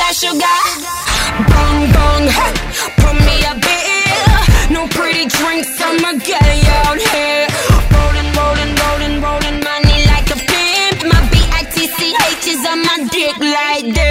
that sugar. Bong bong, hey, me a beer. No pretty drinks, I'ma get out here. Rolling, rolling, rolling, rolling money like a pimp. My B I T C H is on my dick like this.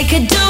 I could do